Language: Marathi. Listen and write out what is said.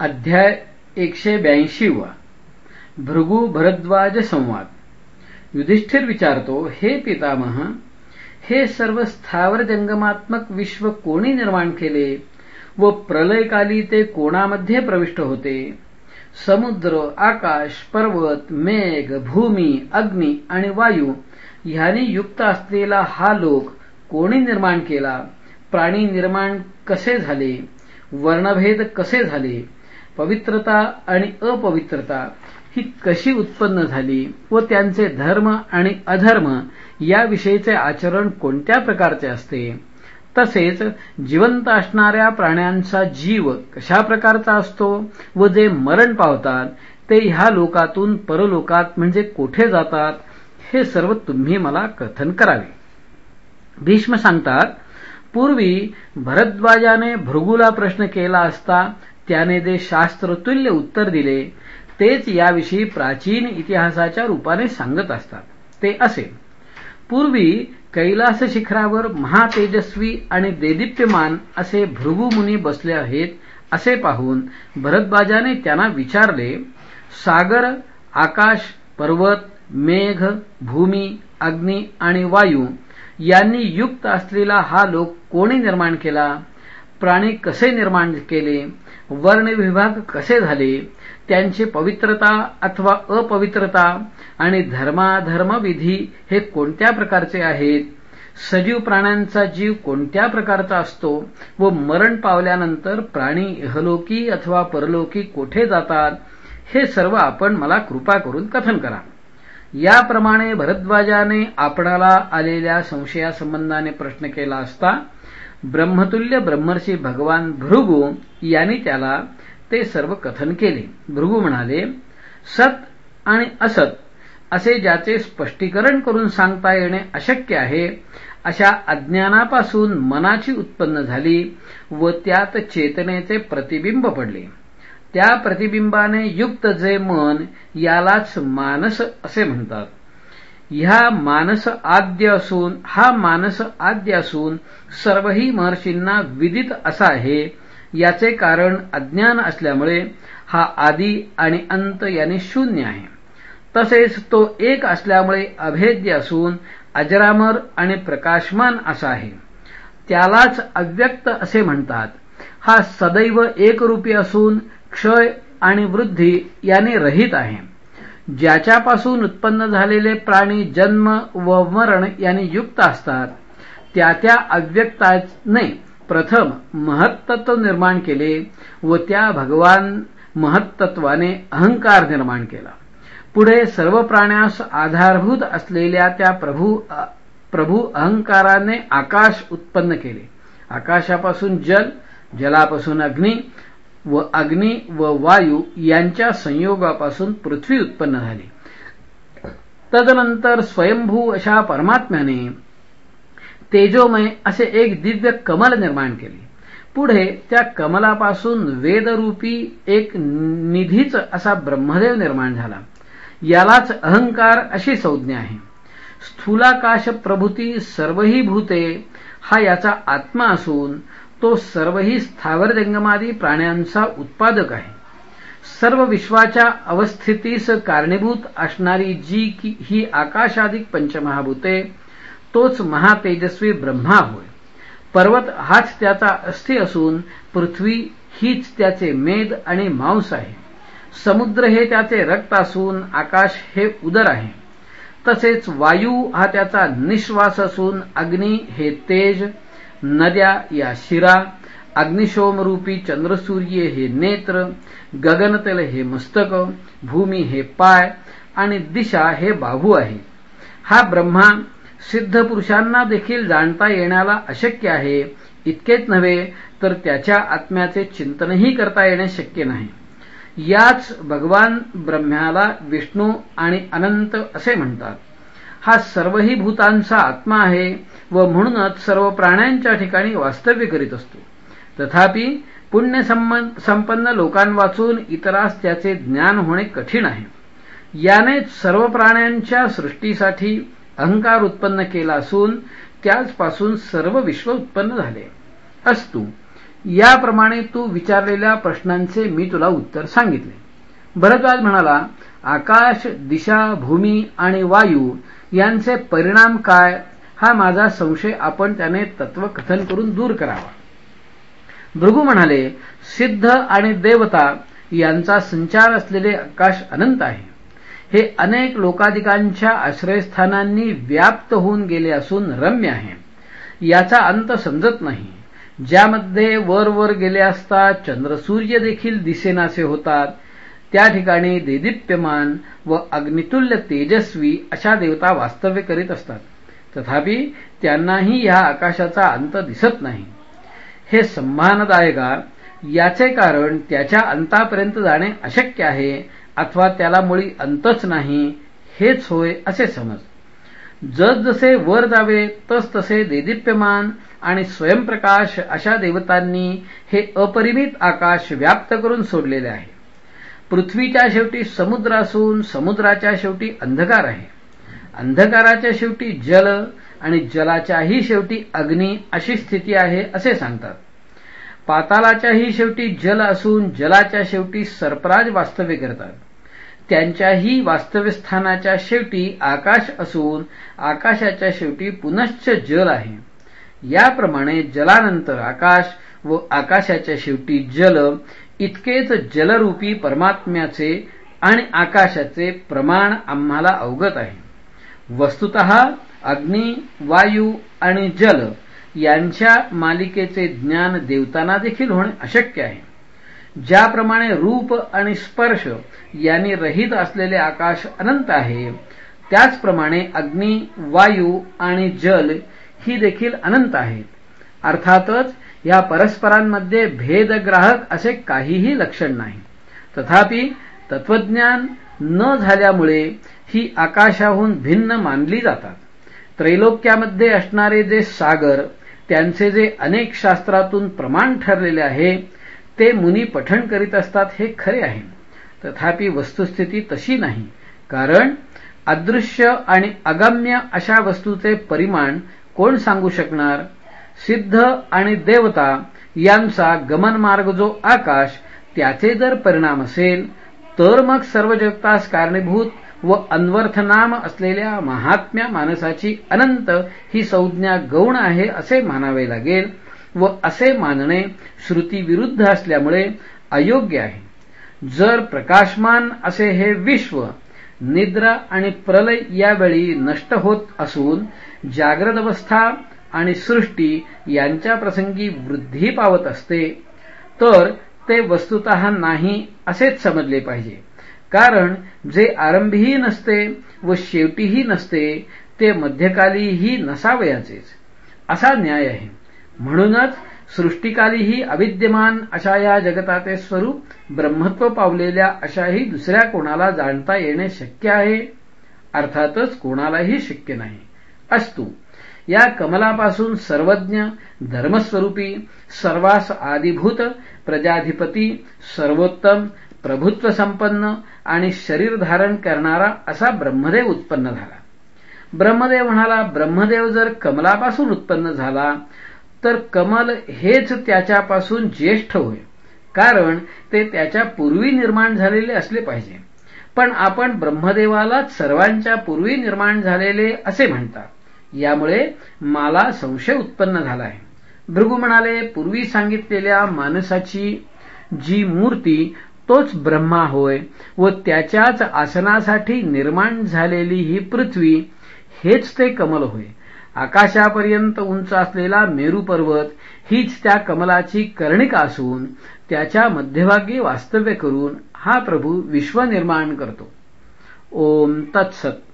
अध्याय एकशे ब्याऐंशी वा भृगु भरद्वाज संवाद. युधिष्ठिर विचारतो हे पितामह हे सर्व स्थावर जंगमात्मक विश्व कोणी निर्माण केले व प्रलयकाली ते कोणामध्ये प्रविष्ट होते? समुद्र आकाश पर्वत मेघ भूमी अग्नी आणि वायू ह्यांनी युक्त असलेला हा लोक कोणी निर्माण केला? प्राणी निर्माण कसे झाले? वर्णभेद कसे झाले? पवित्रता आणि अपवित्रता ही कशी उत्पन्न झाली व त्यांचे धर्म आणि अधर्म याविषयीचे आचरण कोणत्या प्रकारचे असते? तसेच जिवंत असणाऱ्या प्राण्यांचा जीव कशा प्रकारचा असतो व जे मरण पावतात ते ह्या लोकातून परलोकात म्हणजे कोठे जातात हे सर्व तुम्ही मला कथन करावे. भीष्म सांगतात पूर्वी भरद्वाजाने भृगूला प्रश्न केला असता त्याने जे शास्त्रतुल्य उत्तर दिले तेच याविषयी प्राचीन इतिहासाच्या रूपाने सांगत असतात. ते असे पूर्वी कैलास शिखरावर महातेजस्वी आणि देदीप्यमान असे भृगुमुनी बसले आहेत असे पाहून भरतबाजाने त्यांना विचारले सागर आकाश पर्वत मेघ भूमी अग्नी आणि वायू यांनी युक्त असलेला हा लोक कोणी निर्माण केला? प्राणी कसे निर्माण केले वर्णविभाग कसे झाले त्यांची पवित्रता अथवा अपवित्रता आणि धर्माधर्मविधी हे कोणत्या प्रकारचे आहेत सजीव प्राण्यांचा जीव कोणत्या प्रकारचा असतो व मरण पावल्यानंतर प्राणी इहलोकी अथवा परलोकी कोठे जातात हे सर्व आपण मला कृपा करून कथन करा. याप्रमाणे भरद्वाजाने आपणाला आलेल्या संशयासंबंधाने प्रश्न केला असता ब्रह्मतुल्य ब्रह्मर्षी भगवान भृगु यांनी त्याला ते सर्व कथन केले. भृगु म्हणाले सत आणि असत असे ज्याचे स्पष्टीकरण करून सांगता येणे अशक्य आहे अशा अज्ञानापासून मनाची उत्पन्न झाली व त्यात चेतनेचे प्रतिबिंब पडले. त्या प्रतिबिंबाने युक्त जे मन यालाच मानस असे म्हणतात. ह्या मानस आद्य असून हा मानस आद्य असून सर्वही महर्षींना विदित असा आहे. याचे कारण अज्ञान असल्यामुळे हा आदी आणि अंत याने शून्य आहे. तसेच तो एक असल्यामुळे अभेद्य असून अजरामर आणि प्रकाशमान असा आहे. त्यालाच अव्यक्त असे म्हणतात. हा सदैव एकरूपी असून क्षय आणि वृद्धी याने रहित आहे. ज्याच्यापासून उत्पन्न झालेले प्राणी जन्म व मरण यांनी युक्त असतात त्या त्या अव्यक्ताने प्रथम महत्त्व निर्माण केले व त्या भगवान महत्त्वाने अहंकार निर्माण केला. पुढे सर्व प्राण्यास आधारभूत असलेल्या त्या प्रभू प्रभू अहंकाराने आकाश उत्पन्न केले. आकाशापासून जल जलापासून अग्नी व अग्नी व वायू यांच्या संयोगापासून पृथ्वी उत्पन्न झाली. तदनंतर स्वयंभू अशा परमात्म्याने तेजोमय असे एक दिव्य कमल निर्माण केले. पुढे त्या कमलापासून वेदरूपी एक निधीच असा ब्रह्मदेव निर्माण झाला. यालाच अहंकार अशी संज्ञा आहे. स्थूलाकाश प्रभूती सर्वही भूते हा याचा आत्मा असून तो सर्वही स्थावर जंगमादी प्राण्यांचा उत्पादक आहे. सर्व विश्वाच्या अवस्थितीस कारणीभूत असणारी जी ही आकाशाधिक पंचमहाभूते तोच महातेजस्वी ब्रह्मा होय. पर्वत हाच त्याचा अस्थि असून पृथ्वी हीच त्याचे मेद आणि मांस आहे. समुद्र हे त्याचे रक्त असून आकाश हे उदर आहे. तसेच वायू हा त्याचा निश्वास असून अग्नी हे तेज नद्या या शिरा अग्निशोमरूपी चंद्रसूर्य हे नेत्र गगनतल हे मस्तक भूमी हे पाय आणि दिशा हे बाहू आहे. हा ब्रह्मा सिद्ध पुरुषांना देखील जाणता येण्याला अशक्य आहे. इतकेच नव्हे तर त्याच्या आत्म्याचे चिंतनही करता येणे शक्य नाही. याच भगवान ब्रह्म्याला विष्णू आणि अनंत असे म्हणतात. हा सर्वही भूतांचा आत्मा आहे. व म्हणूनच सर्व प्राण्यांच्या ठिकाणी वास्तव्य करीत असतो. तथापि पुण्य संपन्न लोकांवाचून इतरास त्याचे ज्ञान होणे कठीण आहे. याने सर्व प्राण्यांच्या सृष्टीसाठी अहंकार उत्पन्न केला असून त्याचपासून सर्व विश्व उत्पन्न झाले. असतू याप्रमाणे तू विचारलेल्या प्रश्नांचे मी तुला उत्तर सांगितले. भरद्वाज म्हणाला आकाश दिशा भूमी आणि वायू यांचे परिणाम काय हा माझा संशय आपण त्याने तत्वकथन करून दूर करावा. भृगू म्हणाले सिद्ध आणि देवता यांचा संचार असलेले आकाश अनंत आहे. हे अनेक लोकाधिकांच्या आश्रयस्थानांनी व्याप्त होऊन गेले असून रम्य आहे. याचा अंत समजत नाही. ज्यामध्ये वर वर गेले असता चंद्रसूर्य देखील दिसेनासे होतात. त्या ठिकाणी देदीप्यमान व अग्नितुल्य तेजस्वी अशा देवता वास्तव्य करीत असतात. तथापि त्यांनाही ह्या आकाशाचा अंत दिसत नाही. हे संभानदायका याचे कारण त्याच्या अंतापर्यंत जाणे अशक्य आहे अथवा त्याला मुळी अंतच नाही हेच होय असे समज. जसजसे वर जावे तस तसे देदीप्यमान आणि स्वयंप्रकाश अशा देवतांनी हे अपरिमित आकाश व्याप्त करून सोडलेले आहे. पृथ्वीच्या शेवटी समुद्र असून समुद्राच्या शेवटी अंधकार आहे. अंधकाराच्या शेवटी जल आणि जलाच्याही शेवटी अग्नी अशी स्थिती आहे असे सांगतात. पातालाच्याही शेवटी जल असून जलाच्या शेवटी सर्पराज वास्तव्य करतात. त्यांच्याही वास्तव्यस्थानाच्या शेवटी आकाश असून आकाशाच्या शेवटी पुनश्च जल आहे. याप्रमाणे जलानंतर आकाश व आकाशाच्या शेवटी जल इतकेच जलरूपी परमात्म्याचे आणि आकाशाचे प्रमाण आम्हाला अवगत आहे. वस्तुत अग्नी वायू आणि जल यांच्या मालिकेचे ज्ञान देवताना देखील होणे अशक्य आहे. ज्याप्रमाणे रूप आणि स्पर्श यांनी रहित असलेले आकाश अनंत आहे त्याचप्रमाणे अग्नी वायू आणि जल ही देखील अनंत आहेत. अर्थातच या परस्परांमध्ये भेदग्राहक असे काहीही लक्षण नाही. तथापि तत्वज्ञान न झाल्यामुळे ही आकाशाहून भिन्न मानली जातात. त्रैलोक्यामध्ये असणारे जे सागर त्यांचे जे अनेक शास्त्रातून प्रमाण ठरलेले आहे ते मुनी पठण करीत असतात हे खरे आहे. तथापि वस्तुस्थिती तशी नाही कारण अदृश्य आणि अगम्य अशा वस्तूचे परिमाण कोण सांगू शकणार? सिद्ध आणि देवता यांचा गमनमार्ग जो आकाश त्याचे जर परिणाम असेल तर मग सर्व जगतास कारणीभूत व अन्वर्थनाम असलेल्या महात्म्या मानसाची अनंत ही संज्ञा गौण आहे असे मानावे लागेल व असे मानणे श्रुतीविरुद्ध असल्यामुळे अयोग्य आहे. जर प्रकाशमान असे हे विश्व निद्रा आणि प्रलय यावेळी नष्ट होत असून जाग्रत अवस्था आणि सृष्टी यांच्या प्रसंगी वृद्धी पावत असते तर ते वस्तुत नाही असेच समजले पाहिजे. कारण जे आरंभीही नसते व शेवटीही नसते ते मध्यकालीही नसावयाचेच. असा न्याय आहे. म्हणूनच सृष्टिकालीही अविद्यमान अशा या जगताचे स्वरूप ब्रह्मत्व पावलेल्या अशाही दुसऱ्या कोणाला जाणता येणे शक्य आहे? अर्थातच कोणालाही शक्य नाही. अस्तू. या कमलापासून सर्वज्ञ धर्मस्वरूपी सर्वास आदिभूत प्रजाधिपती सर्वोत्तम प्रभुत्व संपन्न आणि शरीर धारण करणारा असा ब्रह्मदेव उत्पन्न झाला. ब्रह्मदेव म्हणाला ब्रह्मदेव जर कमलापासून उत्पन्न झाला तर कमल हेच त्याच्यापासून ज्येष्ठ होय. कारण ते त्याच्या पूर्वी निर्माण झालेले असले पाहिजे. पण आपण ब्रह्मदेवाला सर्वांच्या पूर्वी निर्माण झालेले असे म्हणतात. यामुळे मला संशय उत्पन्न झाला आहे भृगू म्हणाले पूर्वी सांगितलेल्या माणसाची जी मूर्ती तोच ब्रह्मा होय व त्याच्याच आसनासाठी निर्माण झालेली ही पृथ्वी हेच ते कमल होय. आकाशापर्यंत उंच असलेला मेरू पर्वत हीच त्या कमलाची कर्णिका असून त्याच्या मध्यभागी वास्तव्य करून हा प्रभू विश्व निर्माण करतो. ओम तत्सत.